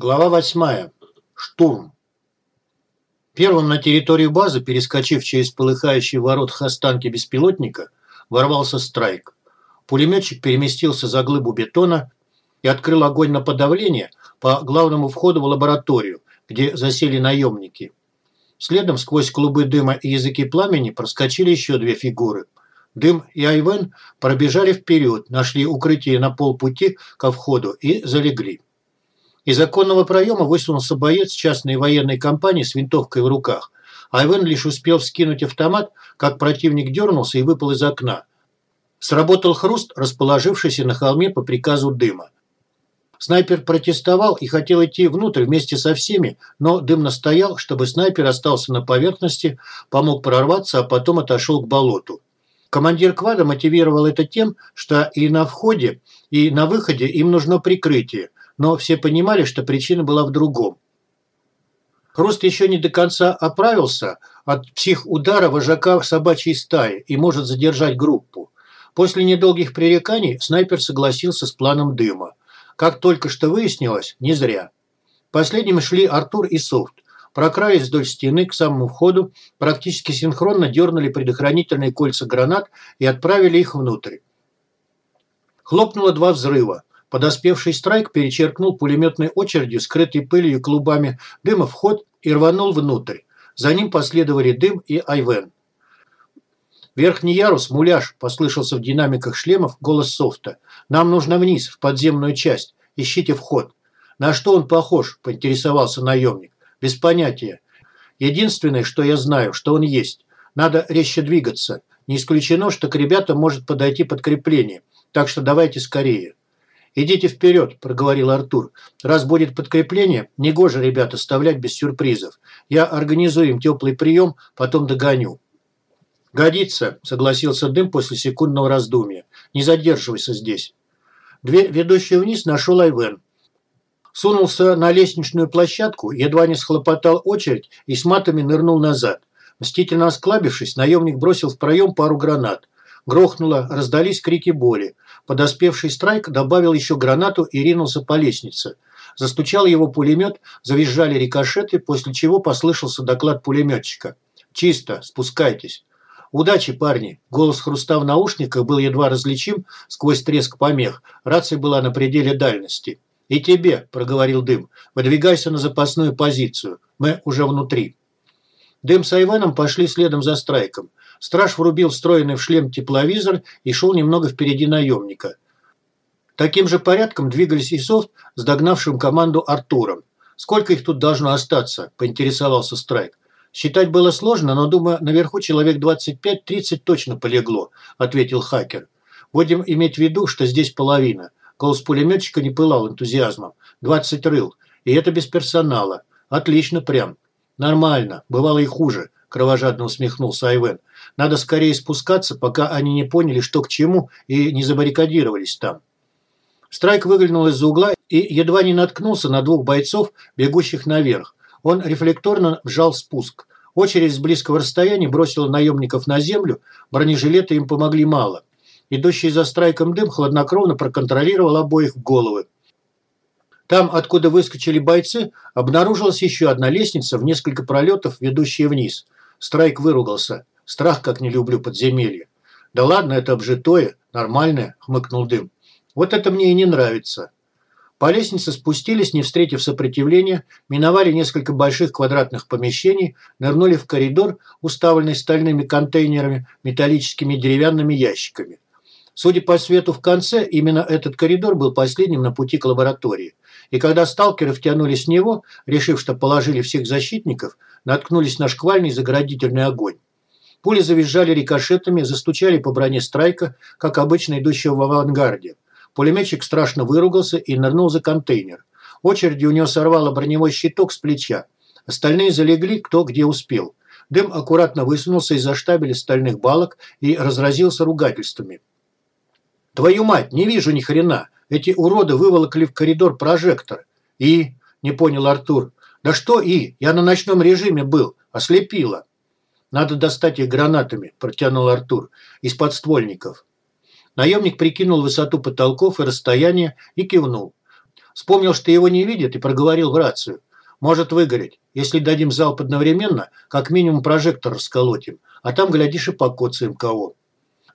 Глава восьмая. Штурм. Первым на территорию базы, перескочив через полыхающие ворот останки беспилотника, ворвался страйк. Пулеметчик переместился за глыбу бетона и открыл огонь на подавление по главному входу в лабораторию, где засели наемники. Следом сквозь клубы дыма и языки пламени проскочили еще две фигуры. Дым и Айвен пробежали вперед, нашли укрытие на полпути ко входу и залегли. Из оконного проема высунулся боец частной военной компании с винтовкой в руках. Айвен лишь успел вскинуть автомат, как противник дернулся и выпал из окна. Сработал хруст, расположившийся на холме по приказу дыма. Снайпер протестовал и хотел идти внутрь вместе со всеми, но дым настоял, чтобы снайпер остался на поверхности, помог прорваться, а потом отошел к болоту. Командир квада мотивировал это тем, что и на входе, и на выходе им нужно прикрытие, но все понимали, что причина была в другом. Хруст еще не до конца оправился от психудара вожака собачьей стаи и может задержать группу. После недолгих пререканий снайпер согласился с планом дыма. Как только что выяснилось, не зря. Последними шли Артур и Софт. Прокрались вдоль стены к самому входу, практически синхронно дернули предохранительные кольца гранат и отправили их внутрь. Хлопнуло два взрыва. Подоспевший страйк перечеркнул пулеметной очередью, скрытой пылью клубами дыма вход и рванул внутрь. За ним последовали дым и Айвен. «Верхний ярус, муляж!» – послышался в динамиках шлемов голос софта. «Нам нужно вниз, в подземную часть. Ищите вход». «На что он похож?» – поинтересовался наемник. «Без понятия. Единственное, что я знаю, что он есть. Надо резче двигаться. Не исключено, что к ребятам может подойти подкрепление. Так что давайте скорее». «Идите вперед», – проговорил Артур. «Раз будет подкрепление, негоже ребят оставлять без сюрпризов. Я организую им теплый прием, потом догоню». «Годится», – согласился Дым после секундного раздумья. «Не задерживайся здесь». Дверь, ведущая вниз, нашел Айвен. Сунулся на лестничную площадку, едва не схлопотал очередь и с матами нырнул назад. Мстительно осклабившись, наемник бросил в проем пару гранат. Грохнуло, раздались крики боли. Подоспевший страйк добавил еще гранату и ринулся по лестнице. Застучал его пулемет, завизжали рикошеты, после чего послышался доклад пулеметчика. «Чисто, спускайтесь». «Удачи, парни!» Голос хруста в наушниках был едва различим сквозь треск помех. Рация была на пределе дальности. «И тебе», – проговорил Дым, – «выдвигайся на запасную позицию. Мы уже внутри». Дым с Айвеном пошли следом за страйком. Страж врубил встроенный в шлем тепловизор и шел немного впереди наемника. Таким же порядком двигались и софт с догнавшим команду Артуром. «Сколько их тут должно остаться?» – поинтересовался Страйк. «Считать было сложно, но, думаю, наверху человек 25-30 точно полегло», – ответил хакер. «Будем иметь в виду, что здесь половина». Голос пулеметчика не пылал энтузиазмом. «20 рыл. И это без персонала. Отлично прям. Нормально. Бывало и хуже», – кровожадно усмехнулся Айвен. Надо скорее спускаться, пока они не поняли, что к чему, и не забаррикадировались там. Страйк выглянул из-за угла и едва не наткнулся на двух бойцов, бегущих наверх. Он рефлекторно вжал спуск. Очередь с близкого расстояния бросила наемников на землю, бронежилеты им помогли мало. Идущий за страйком дым хладнокровно проконтролировал обоих головы. Там, откуда выскочили бойцы, обнаружилась еще одна лестница в несколько пролетов, ведущая вниз. Страйк выругался. Страх, как не люблю подземелье. Да ладно, это обжитое, нормальное, хмыкнул дым. Вот это мне и не нравится. По лестнице спустились, не встретив сопротивления, миновали несколько больших квадратных помещений, нырнули в коридор, уставленный стальными контейнерами, металлическими деревянными ящиками. Судя по свету в конце, именно этот коридор был последним на пути к лаборатории. И когда сталкеры втянулись в него, решив, что положили всех защитников, наткнулись на шквальный заградительный огонь. Пули завизжали рикошетами, застучали по броне страйка, как обычно идущего в авангарде. Пулеметчик страшно выругался и нырнул за контейнер. Очереди у него сорвало броневой щиток с плеча. Остальные залегли, кто где успел. Дым аккуратно высунулся из-за штабеля стальных балок и разразился ругательствами. «Твою мать, не вижу ни хрена! Эти уроды выволокли в коридор прожектор!» «И?» – не понял Артур. «Да что «и»? Я на ночном режиме был. Ослепило!» «Надо достать их гранатами», – протянул Артур, – «из подствольников». Наемник прикинул высоту потолков и расстояние и кивнул. Вспомнил, что его не видят, и проговорил в рацию. Может выгореть. Если дадим залп одновременно, как минимум прожектор расколотим. А там, глядишь, и покоцаем кого.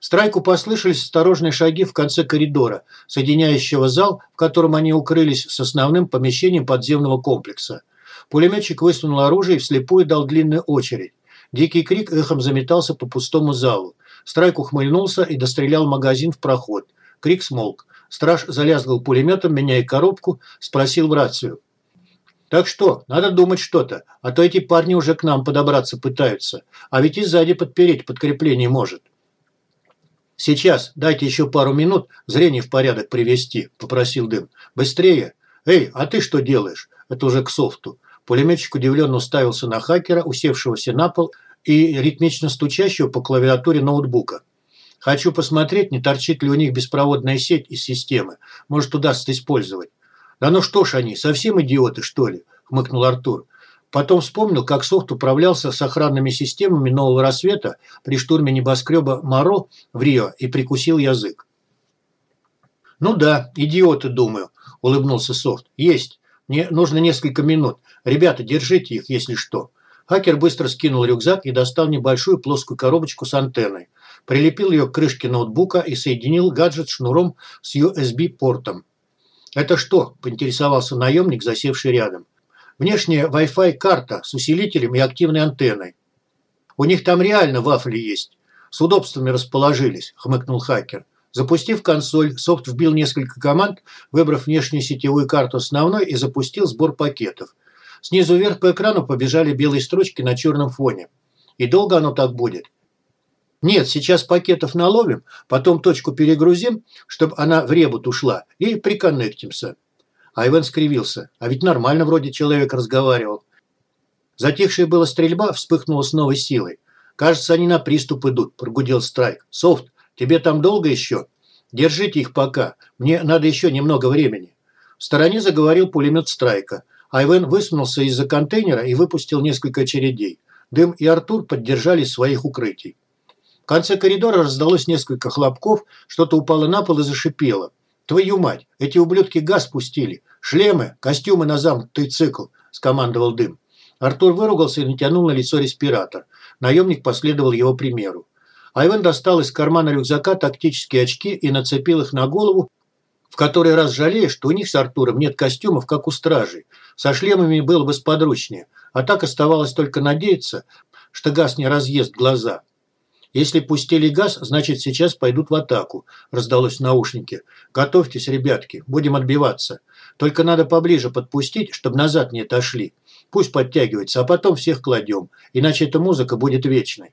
Страйку послышались осторожные шаги в конце коридора, соединяющего зал, в котором они укрылись, с основным помещением подземного комплекса. Пулеметчик высунул оружие и вслепую дал длинную очередь. Дикий крик эхом заметался по пустому залу. Страйк ухмыльнулся и дострелял магазин в проход. Крик смолк. Страж залязгал пулеметом, меняя коробку, спросил в рацию. «Так что, надо думать что-то, а то эти парни уже к нам подобраться пытаются, а ведь и сзади подпереть подкрепление может». «Сейчас, дайте еще пару минут, зрение в порядок привести», – попросил Дым. «Быстрее! Эй, а ты что делаешь?» Это уже к софту. Пулеметчик удивленно уставился на хакера, усевшегося на пол и ритмично стучащего по клавиатуре ноутбука. «Хочу посмотреть, не торчит ли у них беспроводная сеть из системы. Может, удастся использовать». «Да ну что ж они, совсем идиоты, что ли?» – хмыкнул Артур. Потом вспомнил, как Софт управлялся с охранными системами нового рассвета при штурме небоскреба Моро в Рио и прикусил язык. «Ну да, идиоты, думаю», – улыбнулся Софт. «Есть. Мне нужно несколько минут. Ребята, держите их, если что». Хакер быстро скинул рюкзак и достал небольшую плоскую коробочку с антенной. Прилепил ее к крышке ноутбука и соединил гаджет шнуром с USB-портом. «Это что?» – поинтересовался наемник, засевший рядом. Внешняя Wi-Fi карта с усилителем и активной антенной. У них там реально вафли есть. С удобствами расположились, хмыкнул хакер. Запустив консоль, софт вбил несколько команд, выбрав внешнюю сетевую карту основной и запустил сбор пакетов. Снизу вверх по экрану побежали белые строчки на черном фоне. И долго оно так будет? Нет, сейчас пакетов наловим, потом точку перегрузим, чтобы она в ребут ушла, и приконнектимся. Айвен скривился. А ведь нормально вроде человек разговаривал. Затихшая была стрельба вспыхнула с новой силой. «Кажется, они на приступ идут», – прогудел Страйк. «Софт, тебе там долго еще? Держите их пока. Мне надо еще немного времени». В стороне заговорил пулемет Страйка. Айвен высунулся из-за контейнера и выпустил несколько очередей. Дым и Артур поддержали своих укрытий. В конце коридора раздалось несколько хлопков, что-то упало на пол и зашипело. «Твою мать! Эти ублюдки газ пустили! Шлемы, костюмы на замкнутый цикл!» – скомандовал дым. Артур выругался и натянул на лицо респиратор. Наемник последовал его примеру. Айвен достал из кармана рюкзака тактические очки и нацепил их на голову, в который раз жалея, что у них с Артуром нет костюмов, как у стражей. Со шлемами было бы сподручнее, а так оставалось только надеяться, что газ не разъест глаза. «Если пустили газ, значит, сейчас пойдут в атаку», – раздалось в наушнике. «Готовьтесь, ребятки, будем отбиваться. Только надо поближе подпустить, чтобы назад не отошли. Пусть подтягивается, а потом всех кладем, иначе эта музыка будет вечной».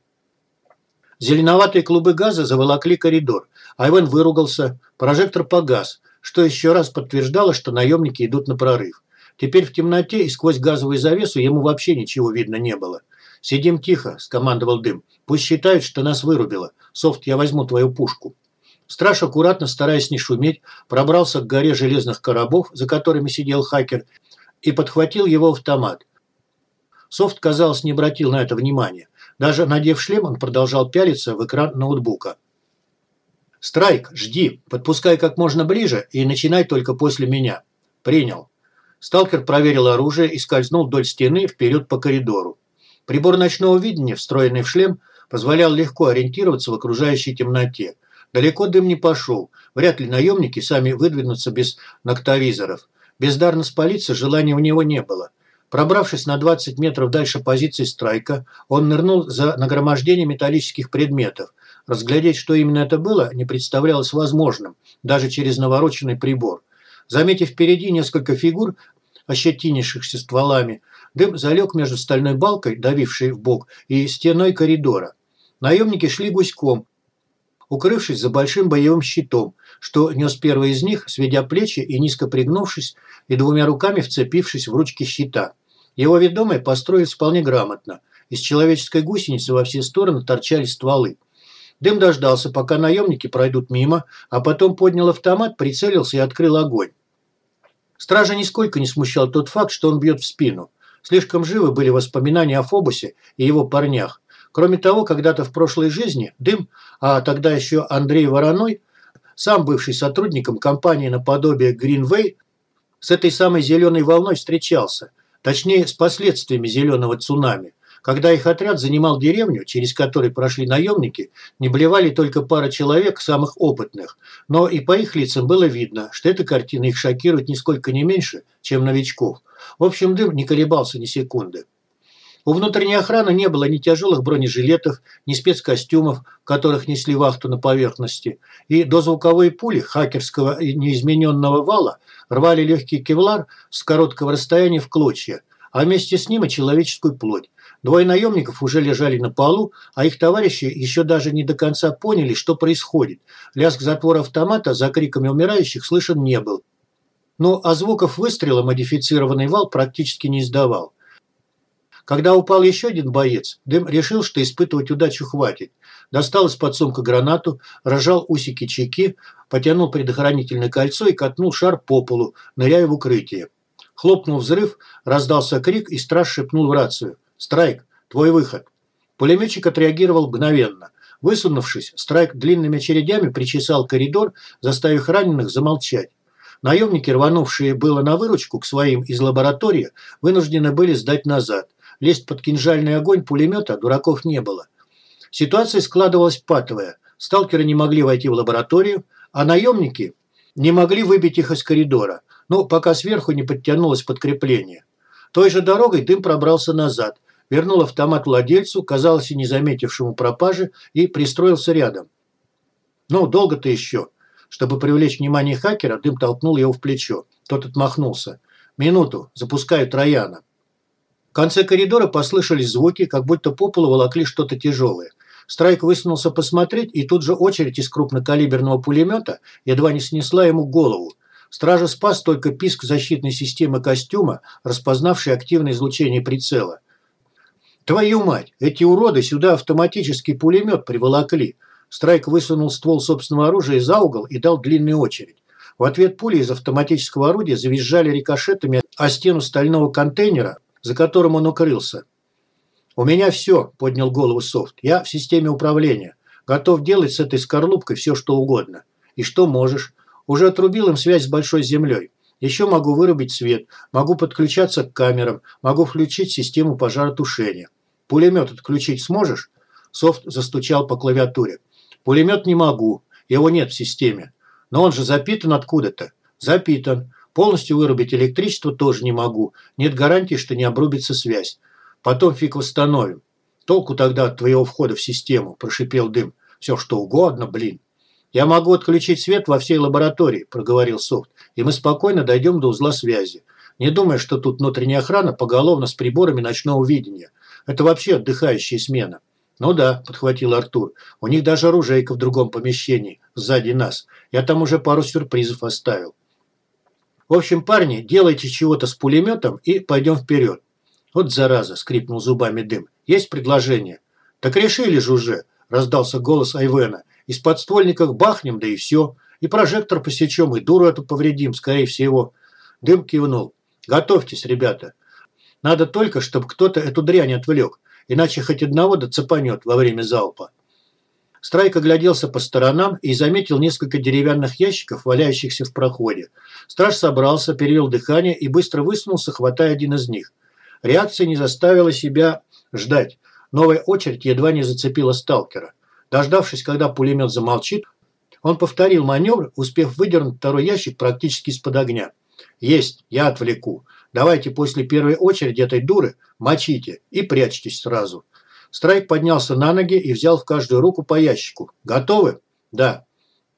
Зеленоватые клубы газа заволокли коридор. Айвен выругался, прожектор погас, что еще раз подтверждало, что наемники идут на прорыв. Теперь в темноте и сквозь газовую завесу ему вообще ничего видно не было. «Сидим тихо», – скомандовал Дым. «Пусть считают, что нас вырубило. Софт, я возьму твою пушку». Страж, аккуратно, стараясь не шуметь, пробрался к горе железных коробов, за которыми сидел хакер, и подхватил его автомат. Софт, казалось, не обратил на это внимания. Даже надев шлем, он продолжал пялиться в экран ноутбука. «Страйк, жди, подпускай как можно ближе и начинай только после меня». «Принял». Сталкер проверил оружие и скользнул вдоль стены вперед по коридору. Прибор ночного видения, встроенный в шлем, позволял легко ориентироваться в окружающей темноте. Далеко дым не пошел. Вряд ли наемники сами выдвинутся без ноктовизоров. Бездарно спалиться желания у него не было. Пробравшись на 20 метров дальше позиции страйка, он нырнул за нагромождение металлических предметов. Разглядеть, что именно это было, не представлялось возможным, даже через навороченный прибор. Заметив впереди несколько фигур, ощетинившихся стволами, Дым залег между стальной балкой, давившей в бок, и стеной коридора. Наемники шли гуськом, укрывшись за большим боевым щитом, что нес первый из них, сведя плечи и низко пригнувшись, и двумя руками вцепившись в ручки щита. Его ведомые построились вполне грамотно. Из человеческой гусеницы во все стороны торчали стволы. Дым дождался, пока наемники пройдут мимо, а потом поднял автомат, прицелился и открыл огонь. Стража нисколько не смущал тот факт, что он бьет в спину. Слишком живы были воспоминания о Фобусе и его парнях. Кроме того, когда-то в прошлой жизни Дым, а тогда еще Андрей Вороной, сам бывший сотрудником компании наподобие Greenway, с этой самой зеленой волной встречался. Точнее, с последствиями зеленого цунами. Когда их отряд занимал деревню, через которой прошли наемники, не блевали только пара человек, самых опытных. Но и по их лицам было видно, что эта картина их шокирует нисколько не меньше, чем новичков. В общем, дым не колебался ни секунды. У внутренней охраны не было ни тяжелых бронежилетов, ни спецкостюмов, которых несли вахту на поверхности, и дозвуковые пули хакерского и неизмененного вала рвали легкий кевлар с короткого расстояния в клочья, а вместе с ним и человеческую плоть. Двое наемников уже лежали на полу, а их товарищи еще даже не до конца поняли, что происходит. Лязг затвора автомата за криками умирающих слышен не был. Но а звуков выстрела модифицированный вал практически не издавал. Когда упал еще один боец, Дым решил, что испытывать удачу хватит. Достал из-под сумка гранату, рожал усики чеки, потянул предохранительное кольцо и катнул шар по полу, ныряя в укрытие. Хлопнул взрыв, раздался крик, и страж шепнул в рацию. «Страйк, твой выход». Пулеметчик отреагировал мгновенно. Высунувшись, Страйк длинными очередями причесал коридор, заставив раненых замолчать. Наемники, рванувшие было на выручку к своим из лаборатории, вынуждены были сдать назад. Лезть под кинжальный огонь пулемета дураков не было. Ситуация складывалась патовая. Сталкеры не могли войти в лабораторию, а наемники не могли выбить их из коридора, но пока сверху не подтянулось подкрепление. Той же дорогой дым пробрался назад, вернул автомат владельцу, казалось и не заметившему пропажи, и пристроился рядом. «Ну, долго ты еще?» Чтобы привлечь внимание хакера, дым толкнул его в плечо. Тот отмахнулся. «Минуту, запускаю Трояна». В конце коридора послышались звуки, как будто по полу волокли что-то тяжелое. Страйк высунулся посмотреть, и тут же очередь из крупнокалиберного пулемета едва не снесла ему голову. Стража спас только писк защитной системы костюма, распознавший активное излучение прицела. «Твою мать! Эти уроды сюда автоматический пулемет приволокли!» Страйк высунул ствол собственного оружия за угол и дал длинную очередь. В ответ пули из автоматического орудия завизжали рикошетами о стену стального контейнера, за которым он укрылся. «У меня все», – поднял голову Софт. «Я в системе управления. Готов делать с этой скорлупкой все, что угодно. И что можешь? Уже отрубил им связь с большой землей. Еще могу вырубить свет, могу подключаться к камерам, могу включить систему пожаротушения. Пулемет отключить сможешь?» Софт застучал по клавиатуре. Пулемет не могу, его нет в системе. Но он же запитан откуда-то. Запитан. Полностью вырубить электричество тоже не могу. Нет гарантии, что не обрубится связь. Потом фиг восстановим. Толку тогда от твоего входа в систему, прошипел дым. Все что угодно, блин. Я могу отключить свет во всей лаборатории, проговорил Софт, и мы спокойно дойдем до узла связи. Не думай, что тут внутренняя охрана поголовно с приборами ночного видения. Это вообще отдыхающая смена. «Ну да», – подхватил Артур. «У них даже оружейка в другом помещении, сзади нас. Я там уже пару сюрпризов оставил». «В общем, парни, делайте чего-то с пулеметом и пойдем вперед». «Вот зараза», – скрипнул зубами дым. «Есть предложение?» «Так решили же уже», – раздался голос Айвена. «Из подствольников бахнем, да и все. И прожектор посечем, и дуру эту повредим, скорее всего». Дым кивнул. «Готовьтесь, ребята. Надо только, чтобы кто-то эту дрянь отвлек иначе хоть одного доцепанет во время залпа. Страйк огляделся по сторонам и заметил несколько деревянных ящиков, валяющихся в проходе. Страж собрался, перевел дыхание и быстро высунулся, хватая один из них. Реакция не заставила себя ждать. Новая очередь едва не зацепила сталкера. Дождавшись, когда пулемет замолчит, он повторил маневр, успев выдернуть второй ящик практически из-под огня. «Есть, я отвлеку. Давайте после первой очереди этой дуры мочите и прячьтесь сразу. Страйк поднялся на ноги и взял в каждую руку по ящику. Готовы? Да.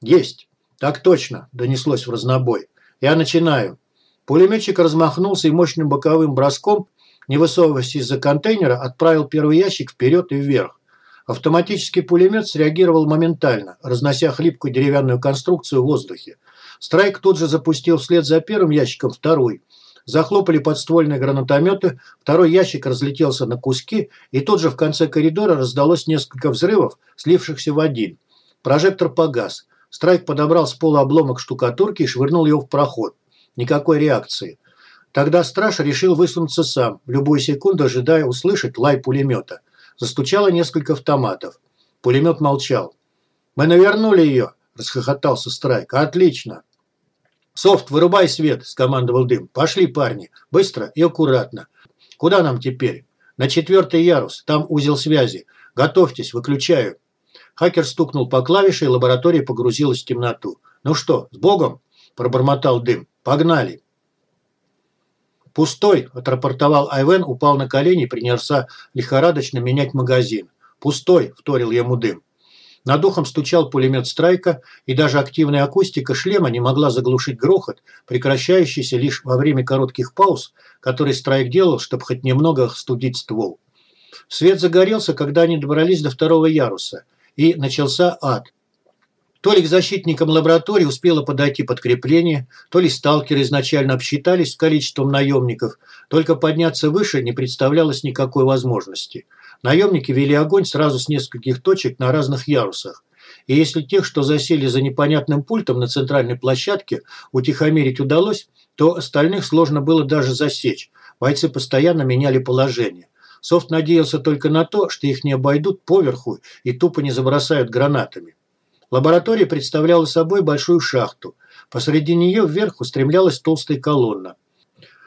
Есть. Так точно, донеслось в разнобой. Я начинаю. Пулеметчик размахнулся и мощным боковым броском, не высовываясь из-за контейнера, отправил первый ящик вперед и вверх. Автоматический пулемет среагировал моментально, разнося хлипкую деревянную конструкцию в воздухе. Страйк тут же запустил вслед за первым ящиком второй – Захлопали подствольные гранатометы, второй ящик разлетелся на куски, и тут же в конце коридора раздалось несколько взрывов, слившихся в один. Прожектор погас. Страйк подобрал с пола обломок штукатурки и швырнул его в проход. Никакой реакции. Тогда страж решил высунуться сам, в любую секунду ожидая услышать лай пулемета. Застучало несколько автоматов. Пулемет молчал. «Мы навернули ее!» – расхохотался Страйк. «Отлично!» «Софт, вырубай свет!» – скомандовал дым. «Пошли, парни! Быстро и аккуратно! Куда нам теперь?» «На четвертый ярус. Там узел связи. Готовьтесь, выключаю». Хакер стукнул по клавише, и лаборатория погрузилась в темноту. «Ну что, с Богом?» – пробормотал дым. «Погнали!» «Пустой!» – отрапортовал Айвен, упал на колени и принялся лихорадочно менять магазин. «Пустой!» – вторил ему дым. Над ухом стучал пулемет «Страйка», и даже активная акустика шлема не могла заглушить грохот, прекращающийся лишь во время коротких пауз, которые «Страйк» делал, чтобы хоть немного студить ствол. Свет загорелся, когда они добрались до второго яруса, и начался ад. То ли к защитникам лаборатории успело подойти подкрепление, то ли сталкеры изначально обсчитались с количеством наемников, только подняться выше не представлялось никакой возможности – Наемники вели огонь сразу с нескольких точек на разных ярусах. И если тех, что засели за непонятным пультом на центральной площадке, утихомирить удалось, то остальных сложно было даже засечь. Бойцы постоянно меняли положение. Софт надеялся только на то, что их не обойдут поверху и тупо не забросают гранатами. Лаборатория представляла собой большую шахту. Посреди нее вверх устремлялась толстая колонна.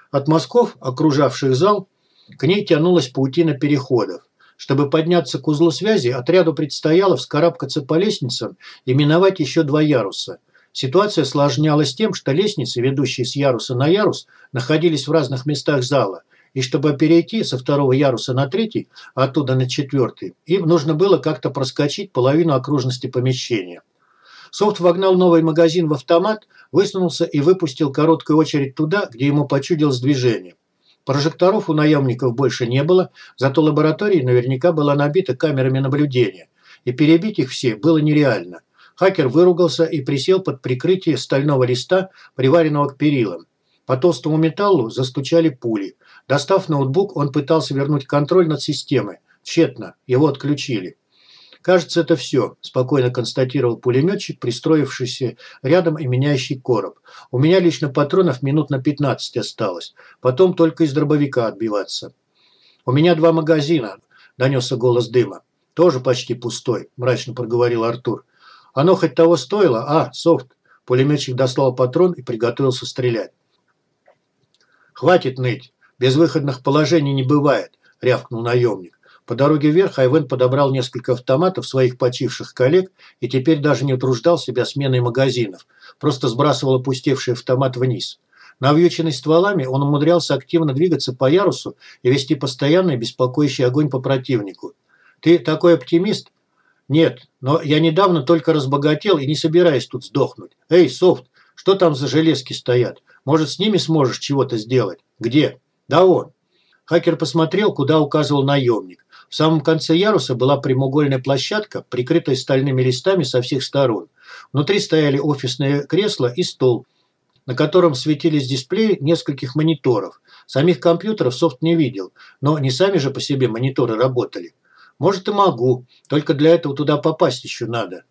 От мазков, окружавших зал, к ней тянулась паутина переходов. Чтобы подняться к узлу связи, отряду предстояло вскарабкаться по лестницам и миновать еще два яруса. Ситуация осложнялась тем, что лестницы, ведущие с яруса на ярус, находились в разных местах зала, и чтобы перейти со второго яруса на третий, а оттуда на четвертый, им нужно было как-то проскочить половину окружности помещения. Софт вогнал новый магазин в автомат, высунулся и выпустил короткую очередь туда, где ему почудилось движение. Прожекторов у наемников больше не было, зато лаборатория наверняка была набита камерами наблюдения, и перебить их все было нереально. Хакер выругался и присел под прикрытие стального листа, приваренного к перилам. По толстому металлу застучали пули. Достав ноутбук, он пытался вернуть контроль над системой. Тщетно, его отключили. «Кажется, это все», – спокойно констатировал пулеметчик, пристроившийся рядом и меняющий короб. «У меня лично патронов минут на 15 осталось. Потом только из дробовика отбиваться». «У меня два магазина», – донесся голос дыма. «Тоже почти пустой», – мрачно проговорил Артур. «Оно хоть того стоило? А, софт». Пулеметчик дослал патрон и приготовился стрелять. «Хватит ныть. Безвыходных положений не бывает», – рявкнул наемник. По дороге вверх Айвен подобрал несколько автоматов своих почивших коллег и теперь даже не утруждал себя сменой магазинов, просто сбрасывал опустевший автомат вниз. Навьюченный стволами, он умудрялся активно двигаться по ярусу и вести постоянный беспокоящий огонь по противнику. «Ты такой оптимист?» «Нет, но я недавно только разбогател и не собираюсь тут сдохнуть. Эй, Софт, что там за железки стоят? Может, с ними сможешь чего-то сделать? Где?» «Да вон». Хакер посмотрел, куда указывал наемник. В самом конце яруса была прямоугольная площадка, прикрытая стальными листами со всех сторон. Внутри стояли офисные кресла и стол, на котором светились дисплеи нескольких мониторов. Самих компьютеров софт не видел, но не сами же по себе мониторы работали. Может и могу, только для этого туда попасть еще надо.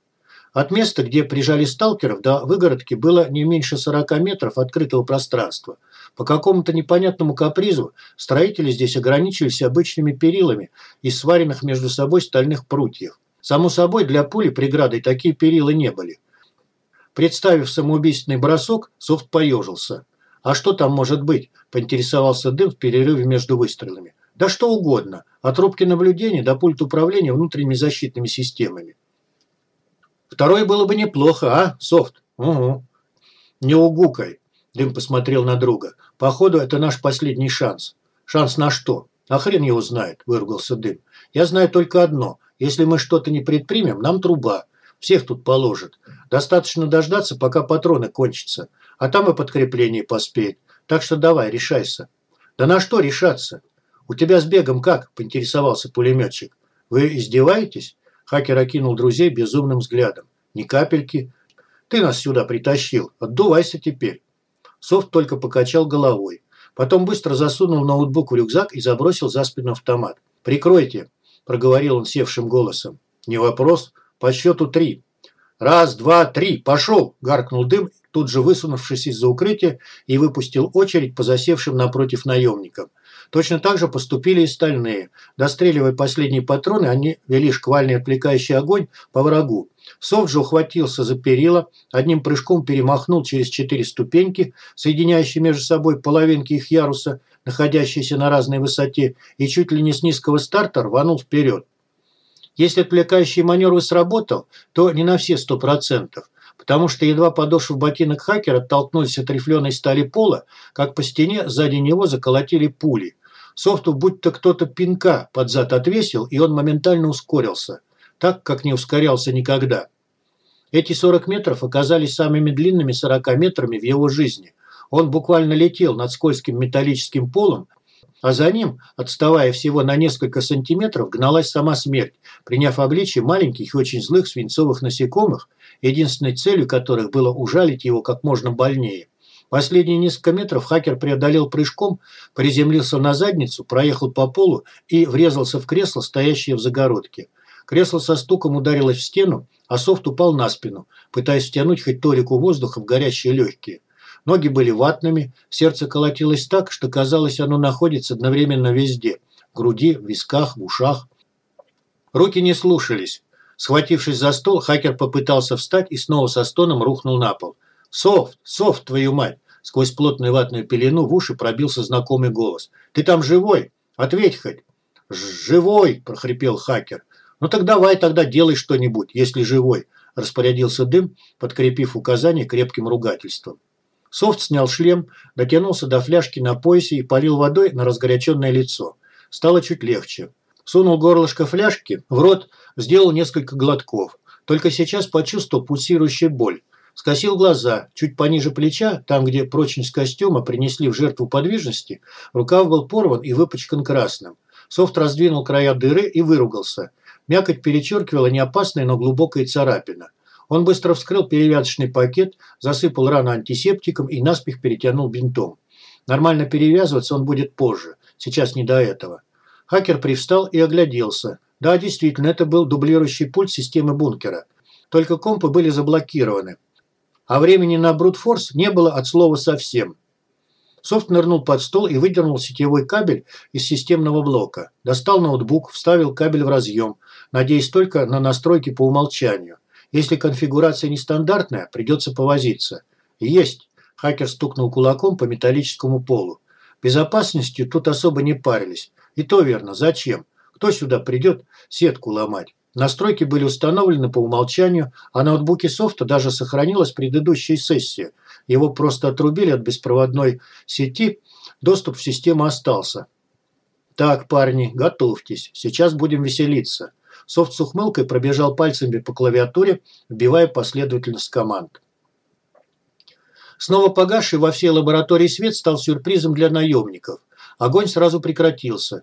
От места, где прижали сталкеров, до выгородки было не меньше 40 метров открытого пространства. По какому-то непонятному капризу строители здесь ограничивались обычными перилами из сваренных между собой стальных прутьев. Само собой, для пули преградой такие перила не были. Представив самоубийственный бросок, Софт поежился. «А что там может быть?» – поинтересовался дым в перерыве между выстрелами. «Да что угодно. От рубки наблюдения до пульт управления внутренними защитными системами». Второе было бы неплохо, а, Софт? Угу. Не угукай. Дым посмотрел на друга. Походу, это наш последний шанс. Шанс на что? А хрен его знает, выругался Дым. Я знаю только одно. Если мы что-то не предпримем, нам труба. Всех тут положат. Достаточно дождаться, пока патроны кончатся. А там и подкрепление поспеет. Так что давай, решайся. Да на что решаться? У тебя с бегом как? Поинтересовался пулеметчик. Вы издеваетесь? Хакер окинул друзей безумным взглядом. «Ни капельки. Ты нас сюда притащил. Отдувайся теперь». Софт только покачал головой. Потом быстро засунул ноутбук в рюкзак и забросил за спину автомат. «Прикройте», – проговорил он севшим голосом. «Не вопрос. По счету три». «Раз, два, три. Пошел!» – гаркнул дым, тут же высунувшись из-за укрытия и выпустил очередь по засевшим напротив наемникам. Точно так же поступили и остальные. Достреливая последние патроны, они вели шквальный отвлекающий огонь по врагу. Сов же ухватился за перила, одним прыжком перемахнул через четыре ступеньки, соединяющие между собой половинки их яруса, находящиеся на разной высоте, и чуть ли не с низкого старта рванул вперед. Если отвлекающий маневр сработал, то не на все сто процентов, потому что едва подошвы ботинок хакера оттолкнулись от рифленой стали пола, как по стене сзади него заколотили пули. Софту будто кто-то пинка под зад отвесил, и он моментально ускорился так, как не ускорялся никогда. Эти 40 метров оказались самыми длинными 40 метрами в его жизни. Он буквально летел над скользким металлическим полом, а за ним, отставая всего на несколько сантиметров, гналась сама смерть, приняв обличие маленьких и очень злых свинцовых насекомых, единственной целью которых было ужалить его как можно больнее. Последние несколько метров хакер преодолел прыжком, приземлился на задницу, проехал по полу и врезался в кресло, стоящее в загородке. Кресло со стуком ударилось в стену, а софт упал на спину, пытаясь втянуть хоть толику воздуха в горящие легкие. Ноги были ватными, сердце колотилось так, что казалось, оно находится одновременно везде – в груди, в висках, в ушах. Руки не слушались. Схватившись за стол, хакер попытался встать и снова со стоном рухнул на пол. «Софт! Софт, твою мать!» Сквозь плотную ватную пелену в уши пробился знакомый голос. «Ты там живой? Ответь хоть!» «Живой!» – прохрипел хакер. «Ну так давай тогда делай что-нибудь, если живой», – распорядился дым, подкрепив указание крепким ругательством. Софт снял шлем, дотянулся до фляжки на поясе и полил водой на разгоряченное лицо. Стало чуть легче. Сунул горлышко фляжки в рот, сделал несколько глотков. Только сейчас почувствовал пульсирующую боль. Скосил глаза, чуть пониже плеча, там, где прочность костюма принесли в жертву подвижности, рукав был порван и выпачкан красным. Софт раздвинул края дыры и выругался – Мякоть перечеркивала не опасная, но глубокая царапина. Он быстро вскрыл перевязочный пакет, засыпал рану антисептиком и наспех перетянул бинтом. Нормально перевязываться он будет позже. Сейчас не до этого. Хакер привстал и огляделся. Да, действительно, это был дублирующий пульт системы бункера. Только компы были заблокированы. А времени на брутфорс не было от слова совсем. Софт нырнул под стол и выдернул сетевой кабель из системного блока. Достал ноутбук, вставил кабель в разъем, надеясь только на настройки по умолчанию. Если конфигурация нестандартная, придется повозиться. Есть. Хакер стукнул кулаком по металлическому полу. Безопасностью тут особо не парились. И то верно. Зачем? Кто сюда придет сетку ломать? Настройки были установлены по умолчанию, а на ноутбуке софта даже сохранилась предыдущая сессия – его просто отрубили от беспроводной сети, доступ в систему остался. Так, парни, готовьтесь, сейчас будем веселиться. Софт с ухмылкой пробежал пальцами по клавиатуре, вбивая последовательность команд. Снова погасший во всей лаборатории свет стал сюрпризом для наемников. Огонь сразу прекратился.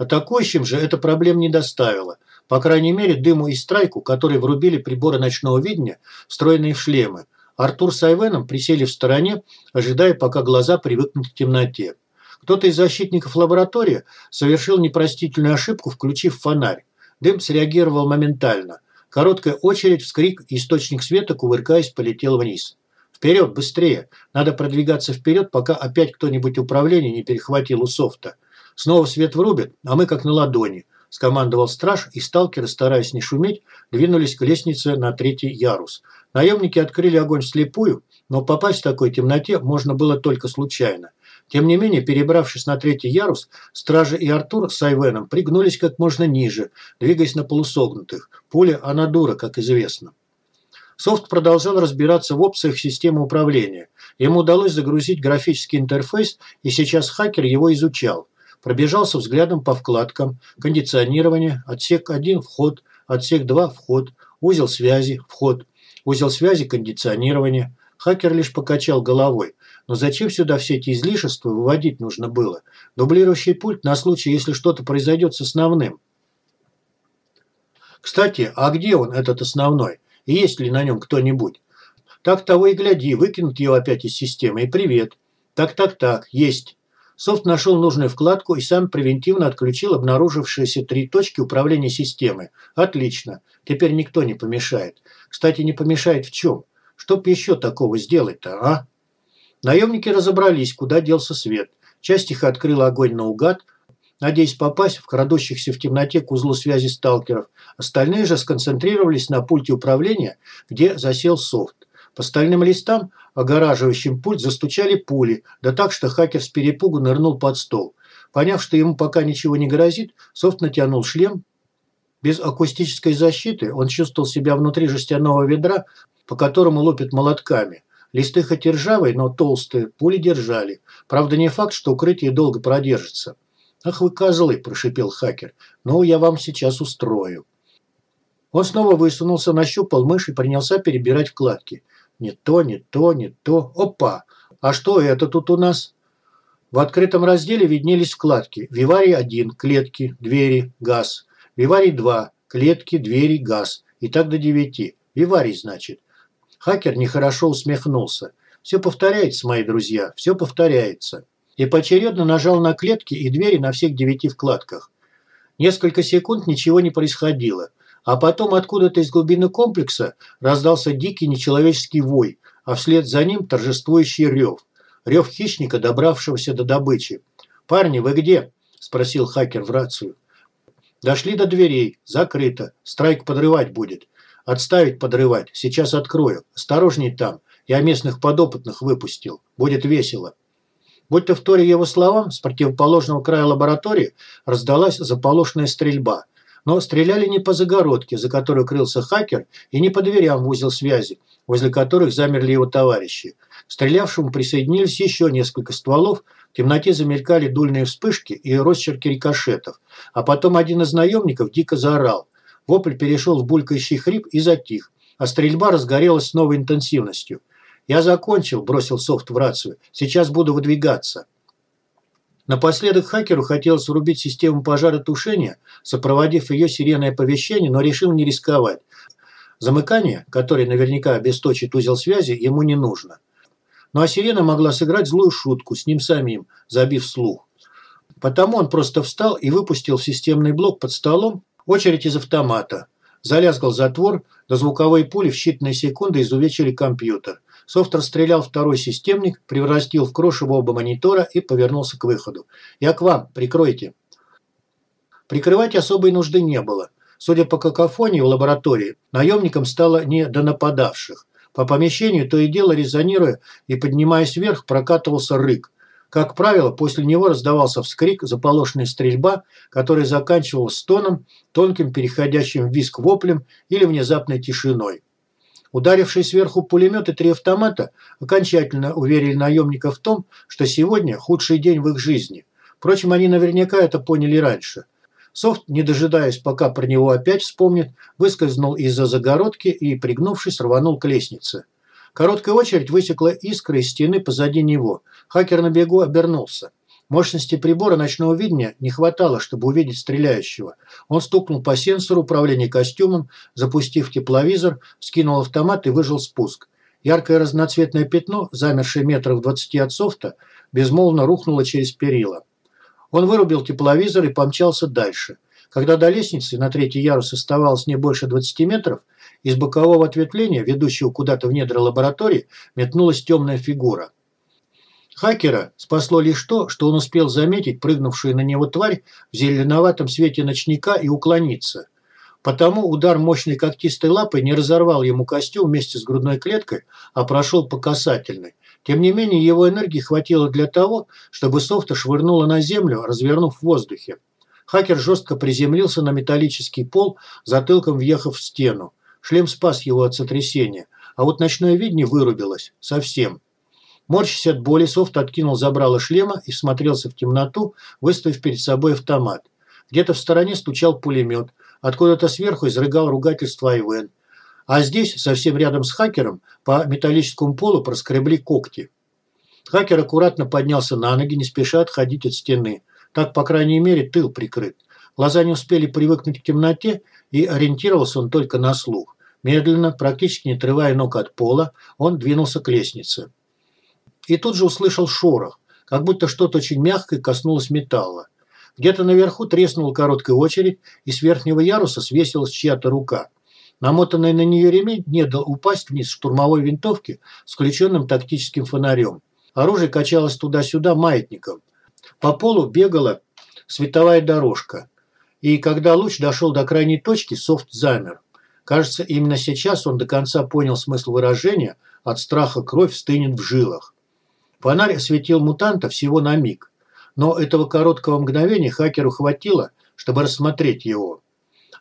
Атакующим же это проблем не доставило. По крайней мере, дыму и страйку, которые врубили приборы ночного видения, встроенные в шлемы – Артур с Айвеном присели в стороне, ожидая, пока глаза привыкнут к темноте. Кто-то из защитников лаборатории совершил непростительную ошибку, включив фонарь. Дым среагировал моментально. Короткая очередь, вскрик, источник света, кувыркаясь, полетел вниз. «Вперед, быстрее! Надо продвигаться вперед, пока опять кто-нибудь управление не перехватил у софта. Снова свет врубит, а мы как на ладони», – скомандовал страж, и сталкеры, стараясь не шуметь, двинулись к лестнице на третий ярус – Наемники открыли огонь вслепую, но попасть в такой темноте можно было только случайно. Тем не менее, перебравшись на третий ярус, стражи и Артур с Айвеном пригнулись как можно ниже, двигаясь на полусогнутых. Пуля, она дура, как известно. Софт продолжал разбираться в опциях системы управления. Ему удалось загрузить графический интерфейс, и сейчас хакер его изучал. Пробежался взглядом по вкладкам. Кондиционирование, отсек 1 – вход, отсек 2 – вход, узел связи – вход, узел связи, кондиционирование. Хакер лишь покачал головой. Но зачем сюда все эти излишества выводить нужно было? Дублирующий пульт на случай, если что-то произойдет с основным. Кстати, а где он, этот основной? И есть ли на нем кто-нибудь? Так того и гляди, выкинут его опять из системы, и привет. Так-так-так, есть. Софт нашел нужную вкладку и сам превентивно отключил обнаружившиеся три точки управления системой. Отлично. Теперь никто не помешает. Кстати, не помешает в чем? Чтоб еще такого сделать-то, а? Наемники разобрались, куда делся свет. Часть их открыла огонь наугад, надеясь попасть в крадущихся в темноте к узлу связи сталкеров. Остальные же сконцентрировались на пульте управления, где засел софт. По стальным листам, огораживающим пульт, застучали пули, да так, что хакер с перепугу нырнул под стол. Поняв, что ему пока ничего не грозит, софт натянул шлем. Без акустической защиты он чувствовал себя внутри жестяного ведра, по которому лупят молотками. Листы хоть и ржавые, но толстые, пули держали. Правда, не факт, что укрытие долго продержится. «Ах вы козлы!» – прошипел хакер. «Ну, я вам сейчас устрою». Он снова высунулся, нащупал мышь и принялся перебирать вкладки. Не то, не то, не то. Опа! А что это тут у нас? В открытом разделе виднелись вкладки. Виварий 1, клетки, двери, газ. Виварий 2, клетки, двери, газ. И так до 9. Виварий, значит. Хакер нехорошо усмехнулся. Все повторяется, мои друзья, все повторяется. И поочередно нажал на клетки и двери на всех девяти вкладках. Несколько секунд ничего не происходило. А потом откуда-то из глубины комплекса раздался дикий нечеловеческий вой, а вслед за ним торжествующий рев. Рев хищника, добравшегося до добычи. «Парни, вы где?» – спросил хакер в рацию. «Дошли до дверей. Закрыто. Страйк подрывать будет. Отставить подрывать. Сейчас открою. Осторожней там. Я местных подопытных выпустил. Будет весело». Будь-то в торе его словам, с противоположного края лаборатории раздалась заполошенная стрельба. Но стреляли не по загородке, за которой крылся хакер, и не по дверям в узел связи, возле которых замерли его товарищи. К стрелявшему присоединились еще несколько стволов, в темноте замелькали дульные вспышки и росчерки рикошетов. А потом один из наемников дико заорал. Вопль перешел в булькающий хрип и затих, а стрельба разгорелась с новой интенсивностью. «Я закончил», – бросил софт в рацию. «Сейчас буду выдвигаться». Напоследок хакеру хотелось врубить систему пожаротушения, сопроводив ее сиреной оповещения, но решил не рисковать. Замыкание, которое наверняка обесточит узел связи, ему не нужно. Ну а сирена могла сыграть злую шутку с ним самим, забив слух. Потому он просто встал и выпустил системный блок под столом очередь из автомата. Залязгал затвор, до звуковой пули в считанные секунды изувечили компьютер. Софт расстрелял второй системник, превратил в крошево оба монитора и повернулся к выходу. «Я к вам, прикройте». Прикрывать особой нужды не было. Судя по какофонии в лаборатории, наемникам стало не до нападавших. По помещению то и дело резонируя и поднимаясь вверх, прокатывался рык. Как правило, после него раздавался вскрик, заполошенная стрельба, которая заканчивалась стоном, тонким переходящим в виск воплем или внезапной тишиной. Ударившие сверху пулемет и три автомата окончательно уверили наемников в том, что сегодня худший день в их жизни. Впрочем, они наверняка это поняли раньше. Софт, не дожидаясь, пока про него опять вспомнит, выскользнул из-за загородки и, пригнувшись, рванул к лестнице. Короткая очередь высекла искры из стены позади него. Хакер на бегу обернулся. Мощности прибора ночного видения не хватало, чтобы увидеть стреляющего. Он стукнул по сенсору управления костюмом, запустив тепловизор, скинул автомат и выжил спуск. Яркое разноцветное пятно, замершее метров двадцати от софта, безмолвно рухнуло через перила. Он вырубил тепловизор и помчался дальше. Когда до лестницы на третий ярус оставалось не больше 20 метров, из бокового ответвления, ведущего куда-то в недра лаборатории, метнулась темная фигура – Хакера спасло лишь то, что он успел заметить прыгнувшую на него тварь в зеленоватом свете ночника и уклониться. Потому удар мощной когтистой лапой не разорвал ему костюм вместе с грудной клеткой, а прошел по касательной. Тем не менее, его энергии хватило для того, чтобы софта швырнуло на землю, развернув в воздухе. Хакер жестко приземлился на металлический пол, затылком въехав в стену. Шлем спас его от сотрясения, а вот ночное видение вырубилось. Совсем. Морщись от боли, Софт откинул забрало шлема и смотрелся в темноту, выставив перед собой автомат. Где-то в стороне стучал пулемет. Откуда-то сверху изрыгал ругательство Айвен. А здесь, совсем рядом с хакером, по металлическому полу проскребли когти. Хакер аккуратно поднялся на ноги, не спеша отходить от стены. Так, по крайней мере, тыл прикрыт. Глаза не успели привыкнуть к темноте, и ориентировался он только на слух. Медленно, практически не отрывая ног от пола, он двинулся к лестнице и тут же услышал шорох, как будто что-то очень мягкое коснулось металла. Где-то наверху треснула короткая очередь, и с верхнего яруса свесилась чья-то рука. Намотанный на нее ремень не дал упасть вниз штурмовой винтовки с включенным тактическим фонарем. Оружие качалось туда-сюда маятником. По полу бегала световая дорожка. И когда луч дошел до крайней точки, софт замер. Кажется, именно сейчас он до конца понял смысл выражения «от страха кровь стынет в жилах». Фонарь осветил мутанта всего на миг. Но этого короткого мгновения хакеру хватило, чтобы рассмотреть его.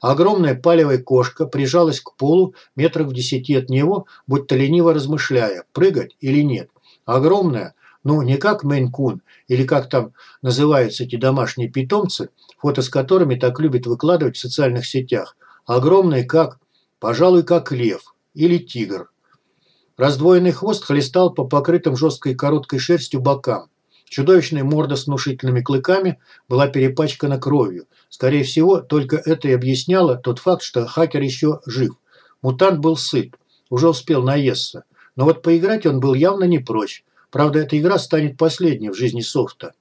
Огромная палевая кошка прижалась к полу метрах в десяти от него, будто лениво размышляя, прыгать или нет. Огромная, ну не как Мейн-кун, или как там называются эти домашние питомцы, фото с которыми так любят выкладывать в социальных сетях. Огромная как, пожалуй, как лев или тигр. Раздвоенный хвост хлестал по покрытым жесткой короткой шерстью бокам. Чудовищная морда с внушительными клыками была перепачкана кровью. Скорее всего, только это и объясняло тот факт, что хакер еще жив. Мутант был сыт, уже успел наесться. Но вот поиграть он был явно не прочь. Правда, эта игра станет последней в жизни софта.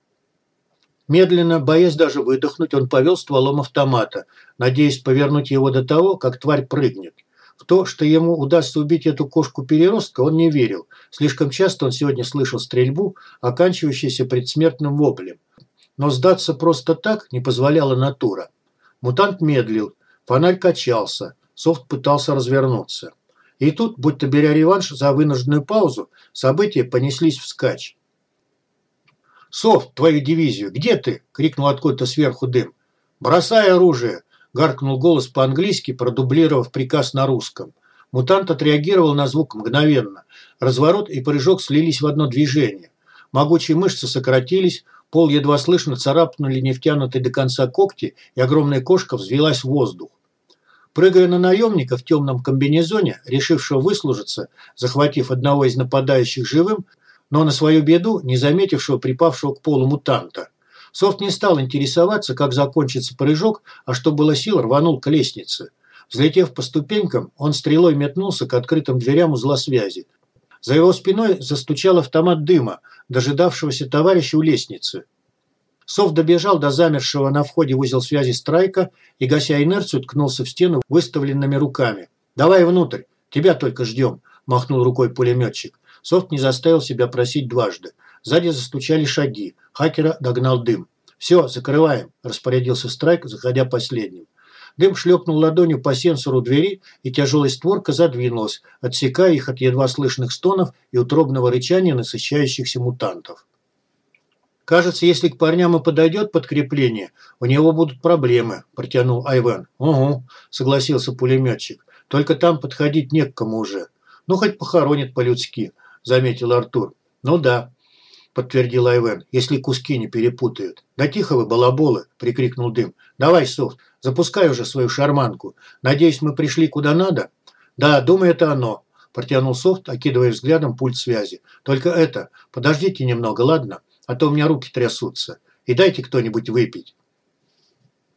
Медленно, боясь даже выдохнуть, он повел стволом автомата, надеясь повернуть его до того, как тварь прыгнет. В то, что ему удастся убить эту кошку-переростка, он не верил. Слишком часто он сегодня слышал стрельбу, оканчивающуюся предсмертным воплем. Но сдаться просто так не позволяла натура. Мутант медлил, фонарь качался, софт пытался развернуться. И тут, будто беря реванш за вынужденную паузу, события понеслись вскачь. «Софт, твою дивизию, где ты?» – крикнул откуда-то сверху дым. «Бросай оружие!» Гаркнул голос по-английски, продублировав приказ на русском. Мутант отреагировал на звук мгновенно. Разворот и прыжок слились в одно движение. Могучие мышцы сократились, пол едва слышно царапнули нефтянутые до конца когти, и огромная кошка взвелась в воздух. Прыгая на наемника в темном комбинезоне, решившего выслужиться, захватив одного из нападающих живым, но на свою беду не заметившего припавшего к полу мутанта. Софт не стал интересоваться, как закончится прыжок, а что было сил, рванул к лестнице. Взлетев по ступенькам, он стрелой метнулся к открытым дверям узла связи. За его спиной застучал автомат дыма, дожидавшегося товарища у лестницы. Софт добежал до замершего на входе в узел связи страйка и, гася инерцию, ткнулся в стену выставленными руками. «Давай внутрь, тебя только ждем», – махнул рукой пулеметчик. Софт не заставил себя просить дважды. Сзади застучали шаги. Хакера догнал дым. «Все, закрываем», – распорядился Страйк, заходя последним. Дым шлепнул ладонью по сенсору двери, и тяжелая створка задвинулась, отсекая их от едва слышных стонов и утробного рычания насыщающихся мутантов. «Кажется, если к парням и подойдет подкрепление, у него будут проблемы», – протянул Айвен. «Угу», – согласился пулеметчик. «Только там подходить не к кому уже. Ну, хоть похоронят по-людски», – заметил Артур. «Ну да, подтвердил Айвен, если куски не перепутают. «Да тихо вы, балаболы!» – прикрикнул Дым. «Давай, Софт, запускай уже свою шарманку. Надеюсь, мы пришли куда надо?» «Да, думаю, это оно», – протянул Софт, окидывая взглядом пульт связи. «Только это, подождите немного, ладно? А то у меня руки трясутся. И дайте кто-нибудь выпить».